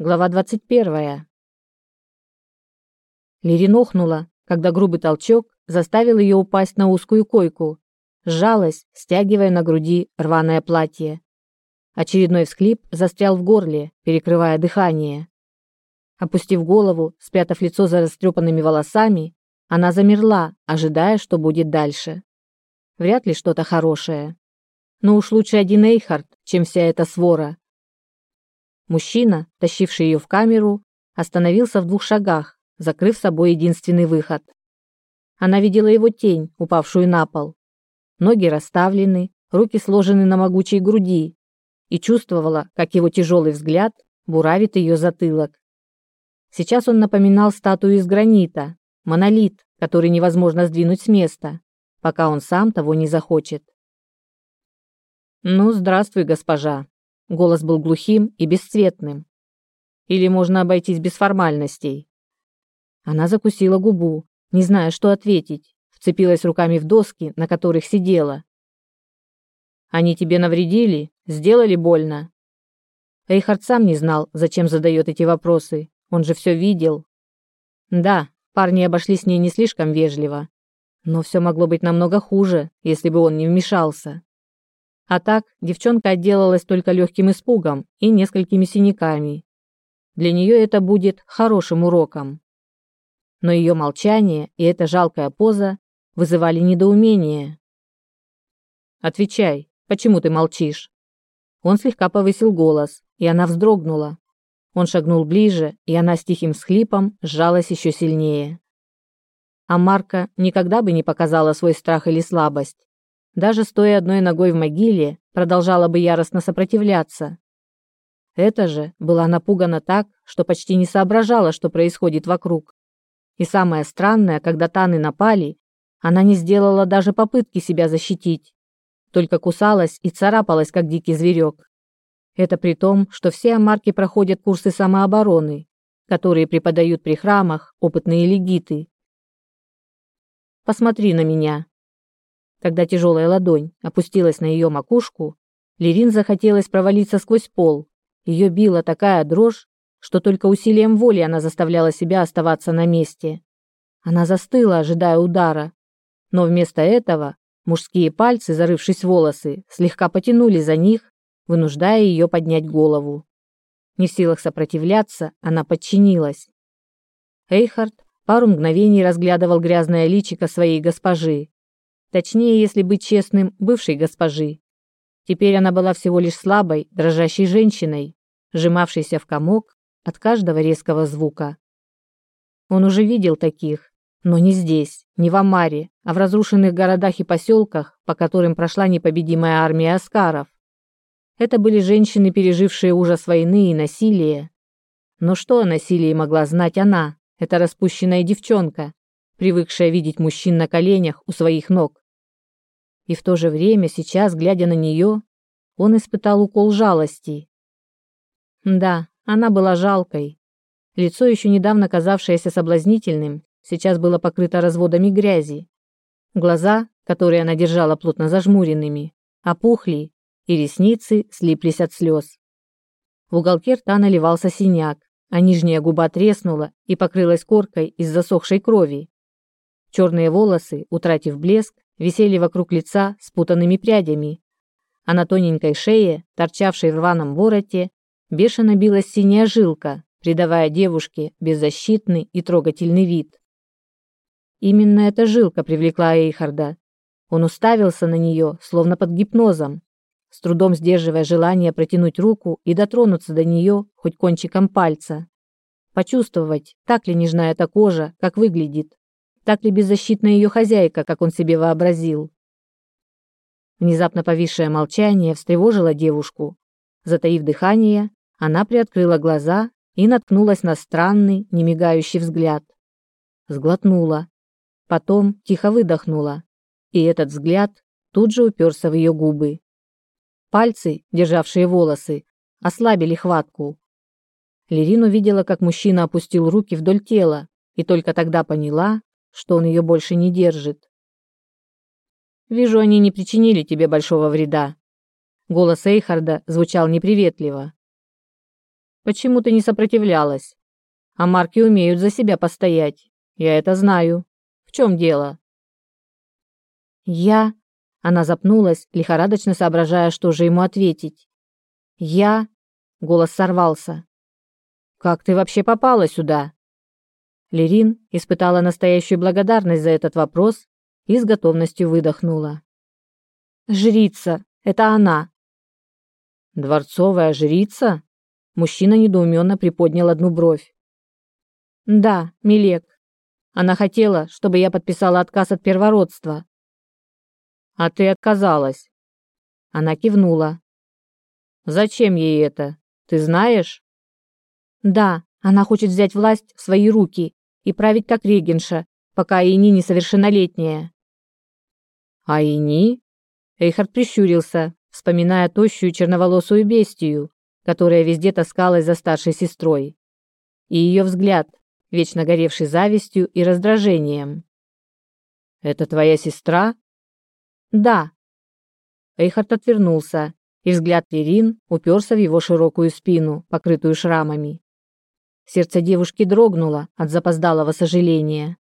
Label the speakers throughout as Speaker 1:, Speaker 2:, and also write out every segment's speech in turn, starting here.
Speaker 1: Глава 21. Лирин охнула, когда грубый толчок заставил ее упасть на узкую койку. Сжалась, стягивая на груди рваное платье. Очередной всхлип застрял в горле, перекрывая дыхание. Опустив голову, спрятав лицо за растрепанными волосами, она замерла, ожидая, что будет дальше. Вряд ли что-то хорошее. Но уж лучше один Эйхард, чем вся эта свора, Мужчина, тащивший ее в камеру, остановился в двух шагах, закрыв собой единственный выход. Она видела его тень, упавшую на пол. Ноги расставлены, руки сложены на могучей груди, и чувствовала, как его тяжелый взгляд буравит ее затылок. Сейчас он напоминал статую из гранита, монолит, который невозможно сдвинуть с места, пока он сам того не захочет. «Ну, здравствуй, госпожа», Голос был глухим и бесцветным. Или можно обойтись без формальностей. Она закусила губу, не зная, что ответить, вцепилась руками в доски, на которых сидела. Они тебе навредили, сделали больно. Эйхард сам не знал, зачем задает эти вопросы. Он же все видел. Да, парни обошлись с ней не слишком вежливо, но все могло быть намного хуже, если бы он не вмешался. А так девчонка отделалась только легким испугом и несколькими синяками. Для нее это будет хорошим уроком. Но ее молчание и эта жалкая поза вызывали недоумение. «Отвечай, почему ты молчишь?» Он слегка повысил голос, и она вздрогнула. Он шагнул ближе, и она с тихим всхлипом сжалась еще сильнее. А Марка никогда бы не показала свой страх или слабость даже стоя одной ногой в могиле, продолжала бы яростно сопротивляться. Это же была напугана так, что почти не соображала, что происходит вокруг. И самое странное, когда Таны напали, она не сделала даже попытки себя защитить, только кусалась и царапалась, как дикий зверек. Это при том, что все амарки проходят курсы самообороны, которые преподают при храмах опытные легиты. «Посмотри на меня», когда тяжелая ладонь опустилась на ее макушку, Лерин захотелось провалиться сквозь пол. Ее била такая дрожь, что только усилием воли она заставляла себя оставаться на месте. Она застыла, ожидая удара, но вместо этого мужские пальцы, зарывшись в волосы, слегка потянули за них, вынуждая ее поднять голову. Не в силах сопротивляться, она подчинилась. Эйхард пару мгновений разглядывал грязное личико своей госпожи, Точнее, если быть честным, бывшей госпожи. Теперь она была всего лишь слабой, дрожащей женщиной, сжимавшейся в комок от каждого резкого звука. Он уже видел таких, но не здесь, не в Амаре, а в разрушенных городах и поселках, по которым прошла непобедимая армия аскаров. Это были женщины, пережившие ужас войны и насилия. Но что о насилии могла знать она, эта распущенная девчонка, привыкшая видеть мужчин на коленях у своих ног. И в то же время, сейчас, глядя на нее, он испытал укол жалости. Да, она была жалкой. Лицо, еще недавно казавшееся соблазнительным, сейчас было покрыто разводами грязи. Глаза, которые она держала плотно зажмуренными, опухли, и ресницы слиплись от слез. В уголке рта наливался синяк, а нижняя губа треснула и покрылась коркой из засохшей крови. Черные волосы, утратив блеск, висели вокруг лица спутанными прядями, а на тоненькой шее, торчавшей в рваном вороте, бешено билась синяя жилка, придавая девушке беззащитный и трогательный вид. Именно эта жилка привлекла Эйхарда. Он уставился на нее, словно под гипнозом, с трудом сдерживая желание протянуть руку и дотронуться до нее хоть кончиком пальца. Почувствовать, так ли нежна эта кожа, как выглядит так ли беззащитна ее хозяйка, как он себе вообразил. Внезапно повисшее молчание встревожило девушку. Затаив дыхание, она приоткрыла глаза и наткнулась на странный, немигающий взгляд. Сглотнула. Потом тихо выдохнула, и этот взгляд тут же уперся в ее губы. Пальцы, державшие волосы, ослабили хватку. Лерин увидела, как мужчина опустил руки вдоль тела, и только тогда поняла, что он ее больше не держит. «Вижу, они не причинили тебе большого вреда». Голос Эйхарда звучал неприветливо. Почему ты не сопротивлялась? А марки умеют за себя постоять. Я это знаю. В чем дело?
Speaker 2: Я... Она запнулась, лихорадочно соображая, что же ему ответить. Я... Голос сорвался.
Speaker 1: Как ты вообще попала сюда? Лерин испытала настоящую благодарность за этот вопрос и с готовностью выдохнула.
Speaker 2: Жрица, это она.
Speaker 1: Дворцовая жрица? Мужчина недоуменно приподнял одну бровь.
Speaker 2: Да, Милек. Она хотела, чтобы я подписала отказ от первородства.
Speaker 1: А ты отказалась. Она кивнула. Зачем ей это? Ты знаешь?
Speaker 2: Да, она хочет взять власть в свои руки и править как регенша, пока Айни несовершеннолетняя.
Speaker 1: Айни? Эйхард прищурился, вспоминая тощую черноволосую бестию, которая везде таскалась за старшей сестрой. И ее взгляд, вечно горевший завистью и раздражением. «Это твоя сестра?»
Speaker 2: «Да».
Speaker 1: Эйхард отвернулся, и взгляд Лерин уперся в его широкую спину, покрытую шрамами. Сердце девушки дрогнуло от запоздалого сожаления.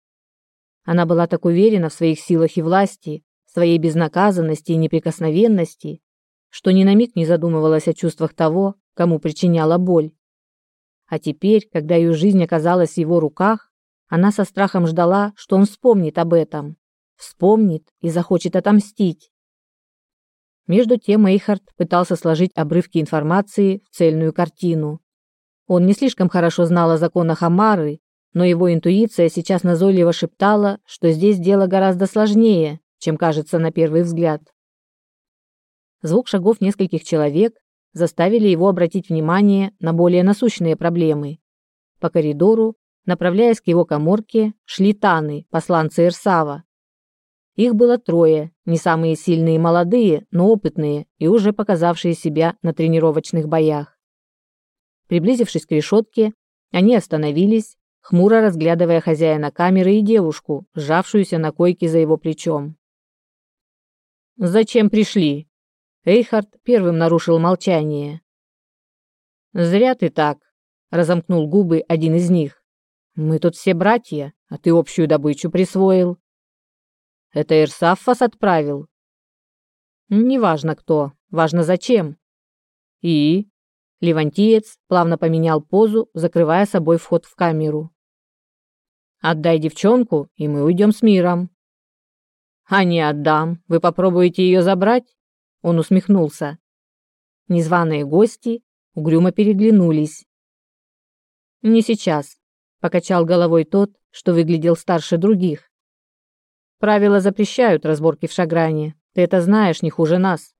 Speaker 1: Она была так уверена в своих силах и власти, своей безнаказанности и неприкосновенности, что ни на миг не задумывалась о чувствах того, кому причиняла боль. А теперь, когда ее жизнь оказалась в его руках, она со страхом ждала, что он вспомнит об этом, вспомнит и захочет отомстить. Между тем Эйхард пытался сложить обрывки информации в цельную картину, он не слишком хорошо знал о законах Амары, но его интуиция сейчас назойливо шептала, что здесь дело гораздо сложнее, чем кажется на первый взгляд. Звук шагов нескольких человек заставили его обратить внимание на более насущные проблемы. По коридору, направляясь к его каморке, шли Таны, посланцы Ирсава. Их было трое, не самые сильные молодые, но опытные и уже показавшие себя на тренировочных боях. Приблизившись к решетке, они остановились, хмуро разглядывая хозяина камеры и девушку, сжавшуюся на койке за его плечом. «Зачем пришли?» Эйхард первым нарушил молчание. «Зря ты так», — разомкнул губы один из них. «Мы тут все братья, а ты общую добычу присвоил». «Это Ирсаф вас отправил?» «Неважно кто, важно зачем». «И?» Левантиец плавно поменял позу, закрывая собой вход в камеру. «Отдай девчонку, и мы уйдем с миром». «А не отдам. Вы попробуете ее забрать?» Он усмехнулся. Незваные гости угрюмо переглянулись. «Не сейчас», — покачал головой тот, что выглядел старше других. «Правила запрещают разборки в Шагране. Ты это знаешь не хуже нас.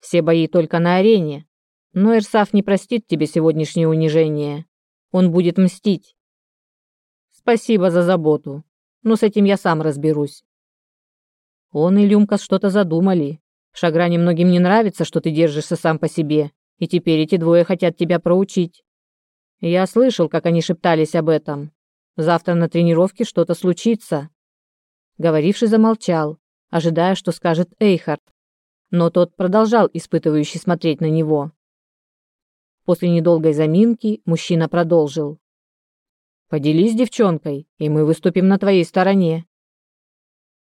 Speaker 1: Все бои только на арене, но Эрсаф не простит тебе сегодняшнее унижение. Он будет мстить. Спасибо за заботу. Но с этим я сам разберусь. Он и Люмкас что-то задумали. Шагране многим не нравится, что ты держишься сам по себе, и теперь эти двое хотят тебя проучить. Я слышал, как они шептались об этом. Завтра на тренировке что-то случится. Говоривший замолчал, ожидая, что скажет Эйхард. Но тот продолжал испытывающе смотреть на него. После недолгой заминки мужчина продолжил. «Поделись девчонкой, и мы выступим на твоей стороне».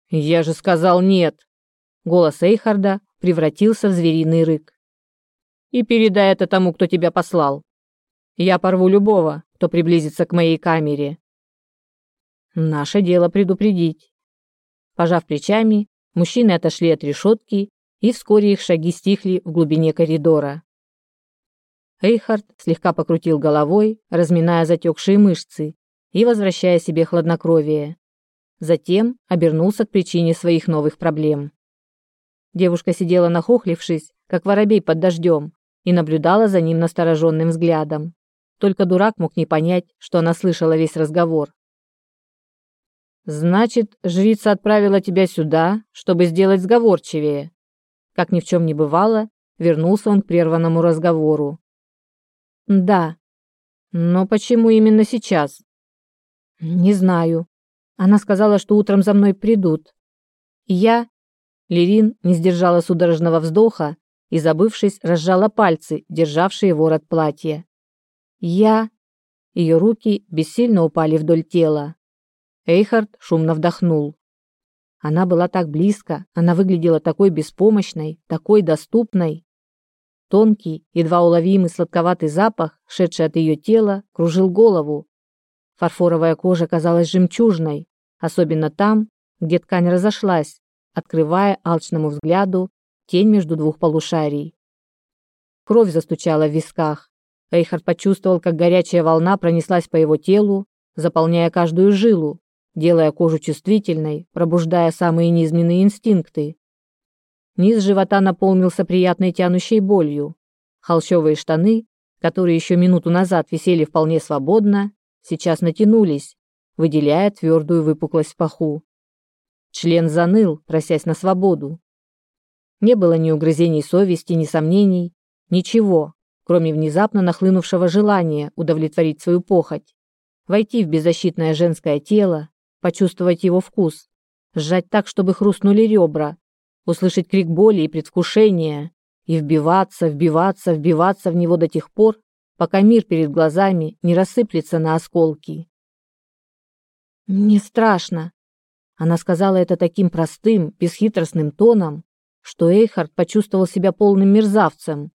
Speaker 1: «Я же сказал нет!» Голос Эйхарда превратился в звериный рык. «И передай это тому, кто тебя послал. Я порву любого, кто приблизится к моей камере». «Наше дело предупредить». Пожав плечами, мужчины отошли от решетки, и вскоре их шаги стихли в глубине коридора. Эйхард слегка покрутил головой, разминая затекшие мышцы и возвращая себе хладнокровие. Затем обернулся к причине своих новых проблем. Девушка сидела нахохлившись, как воробей под дождем, и наблюдала за ним настороженным взглядом. Только дурак мог не понять, что она слышала весь разговор. «Значит, жрица отправила тебя сюда, чтобы сделать сговорчивее». Как ни в чем не бывало, вернулся он к прерванному разговору.
Speaker 2: Да.
Speaker 1: Но почему именно сейчас?
Speaker 2: Не знаю. Она сказала, что утром за мной придут. я Лерин не сдержала судорожного вздоха и, забывшись, разжала пальцы, державшие ворот платья. Я...» Ее руки бессильно упали вдоль тела. Эйхард шумно вдохнул. Она была так близко, она выглядела такой беспомощной, такой доступной. Тонкий, едва уловимый сладковатый запах, шедший от ее тела, кружил голову. Фарфоровая кожа казалась жемчужной, особенно там, где ткань разошлась, открывая алчному взгляду тень между двух полушарий. Кровь застучала в висках. Эйхард почувствовал, как горячая волна пронеслась по его телу, заполняя каждую жилу, делая кожу чувствительной, пробуждая самые низменные инстинкты. Низ живота наполнился приятной тянущей болью. Холщовые штаны, которые еще минуту назад висели вполне свободно, сейчас натянулись, выделяя твердую выпуклость в паху. Член заныл, просясь на свободу. Не было ни угрызений совести, ни сомнений, ничего, кроме внезапно нахлынувшего желания удовлетворить свою похоть, войти в беззащитное женское тело, почувствовать его вкус, сжать так, чтобы хрустнули ребра, услышать крик боли и предвкушения и вбиваться, вбиваться, вбиваться в него до тех пор, пока мир перед глазами не рассыплется на осколки. «Мне страшно», — она сказала это таким простым, бесхитростным тоном, что Эйхард почувствовал себя полным мерзавцем,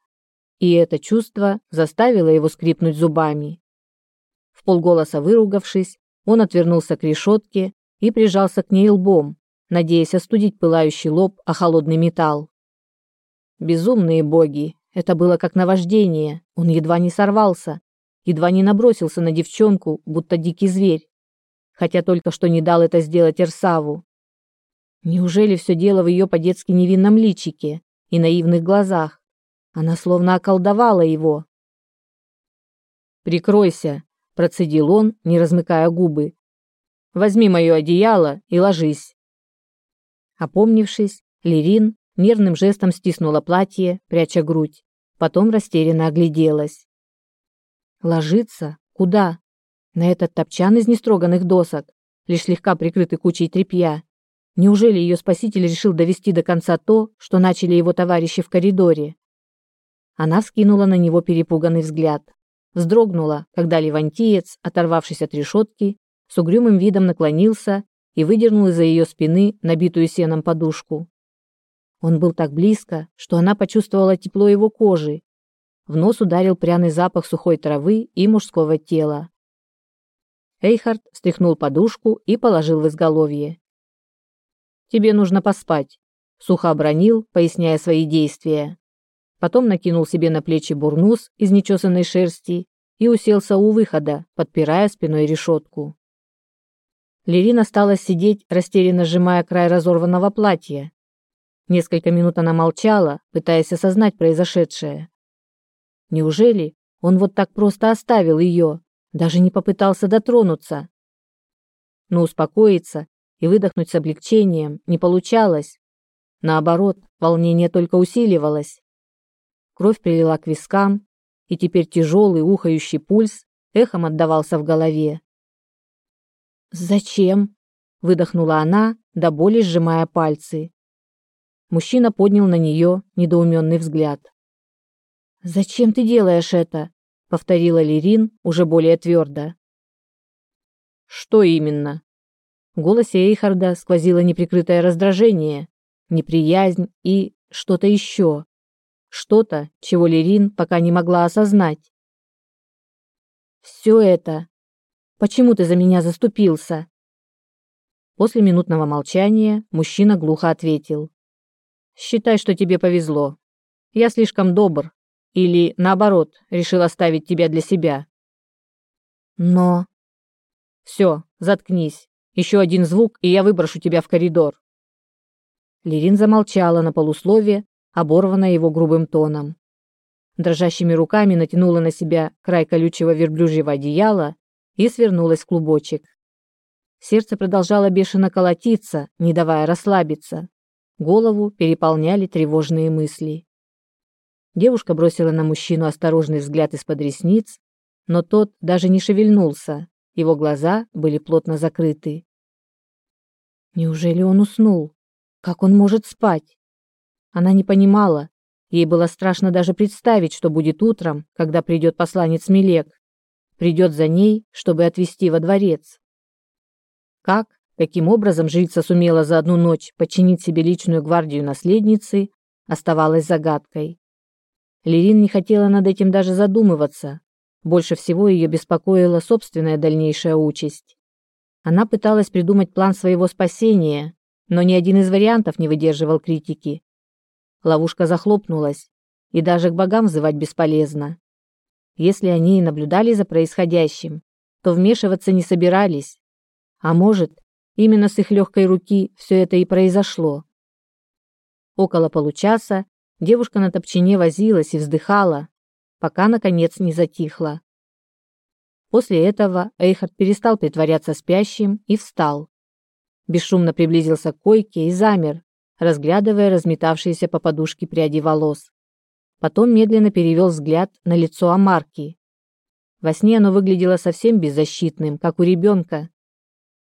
Speaker 2: и это чувство заставило его скрипнуть зубами. В полголоса выругавшись, он отвернулся к решетке и прижался к ней лбом, надеясь остудить пылающий лоб о холодный металл. Безумные боги, это было как наваждение, он едва не сорвался, едва не набросился на девчонку, будто дикий зверь, хотя только что не дал это сделать Эрсаву. Неужели все дело в ее по-детски невинном личике и наивных глазах? Она словно околдовала его. «Прикройся», — процедил он, не размыкая губы. «Возьми мое одеяло и ложись». Опомнившись, Лерин нервным жестом стиснула платье, пряча грудь, потом растерянно огляделась. Ложиться? Куда? На этот топчан из нестроганных досок, лишь слегка прикрытый кучей тряпья. Неужели ее спаситель решил довести до конца то, что начали его товарищи в коридоре? Она вскинула на него перепуганный взгляд. Вздрогнула, когда левантиец, оторвавшись от решетки, с угрюмым видом наклонился и выдернул из-за ее спины набитую сеном подушку. Он был так близко, что она почувствовала тепло его кожи. В нос ударил пряный запах сухой травы и мужского тела. Эйхард стряхнул подушку и положил в изголовье. «Тебе нужно поспать», — сухо обронил, поясняя свои действия. Потом накинул себе на плечи бурнус из нечесанной шерсти и уселся у выхода, подпирая спиной решетку. Лерин осталась сидеть, растерянно сжимая край разорванного платья. Несколько минут она молчала, пытаясь осознать произошедшее. Неужели он вот так просто оставил ее, даже не попытался дотронуться? Но успокоиться и выдохнуть с облегчением не получалось. Наоборот, волнение только усиливалось. Кровь прилила к вискам, и теперь тяжелый ухающий пульс эхом отдавался в голове. «Зачем?» – выдохнула она, до боли сжимая пальцы. Мужчина поднял на нее недоуменный взгляд. «Зачем ты делаешь это?» – повторила Лерин уже более твердо. «Что именно?» В голосе Эйхарда сквозило неприкрытое раздражение, неприязнь и что-то еще. Что-то, чего Лерин пока не могла осознать. «Все это Почему ты за меня заступился?» После минутного молчания мужчина глухо ответил. «Считай, что тебе повезло. Я слишком добр. Или, наоборот, решил оставить тебя для себя». «Но...» «Все, заткнись. Еще один звук, и я выброшу тебя в коридор». Лерин замолчала на полуслове, оборванная его грубым тоном. Дрожащими руками натянула на себя край колючего верблюжьего одеяла и свернулась в клубочек. Сердце продолжало бешено колотиться, не давая расслабиться. Голову переполняли тревожные мысли. Девушка бросила на мужчину осторожный взгляд из-под ресниц, но тот даже не шевельнулся, его глаза были плотно закрыты. Неужели он уснул? Как он может спать? Она не понимала. Ей было страшно даже представить, что будет утром, когда придет посланец Мелек
Speaker 1: придет за ней, чтобы отвезти во дворец. Как, каким образом жрица сумела за одну ночь подчинить себе личную гвардию наследницы, оставалось загадкой. Лерин не хотела над этим даже задумываться. Больше всего ее беспокоила собственная дальнейшая участь. Она пыталась придумать план своего спасения, но ни один из вариантов не выдерживал критики. Ловушка захлопнулась, и даже к богам взывать бесполезно. Если они и наблюдали за происходящим, то вмешиваться не собирались. А может, именно с их легкой руки все это и произошло. Около получаса девушка на топчине возилась и вздыхала, пока, наконец, не затихла. После этого Эйхард перестал притворяться спящим и встал. Бесшумно приблизился к койке и замер, разглядывая разметавшиеся по подушке пряди волос. Потом медленно перевел взгляд на лицо Амарки. Во сне оно выглядело совсем беззащитным, как у ребенка.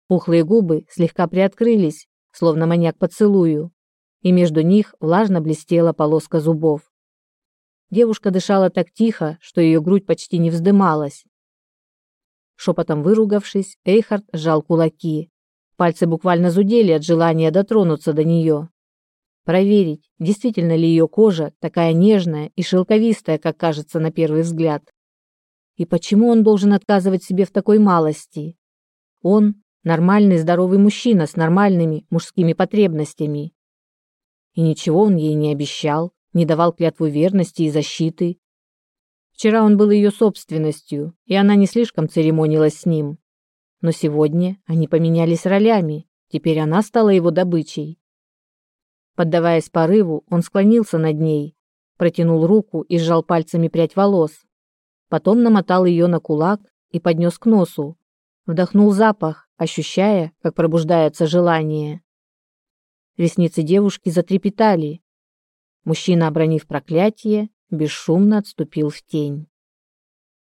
Speaker 1: Пухлые губы слегка приоткрылись, словно маньяк поцелую, и между них влажно блестела полоска зубов. Девушка дышала так тихо, что ее грудь почти не вздымалась. Шепотом выругавшись, Эйхард сжал кулаки. Пальцы буквально зудели от желания дотронуться до нее. Проверить, действительно ли ее кожа такая нежная и шелковистая, как кажется на первый взгляд. И почему он должен отказывать себе в такой малости? Он нормальный здоровый мужчина с нормальными мужскими потребностями. И ничего он ей не обещал не давал клятву верности и защиты. Вчера он был ее собственностью, и она не слишком церемонилась с ним. Но сегодня они поменялись ролями, теперь она стала его добычей. Поддаваясь порыву, он склонился над ней, протянул руку и сжал пальцами прядь волос. Потом намотал ее на кулак и поднес к носу. Вдохнул запах, ощущая, как пробуждается желание. Ресницы девушки затрепетали, Мужчина, обронив проклятие, бесшумно отступил в тень.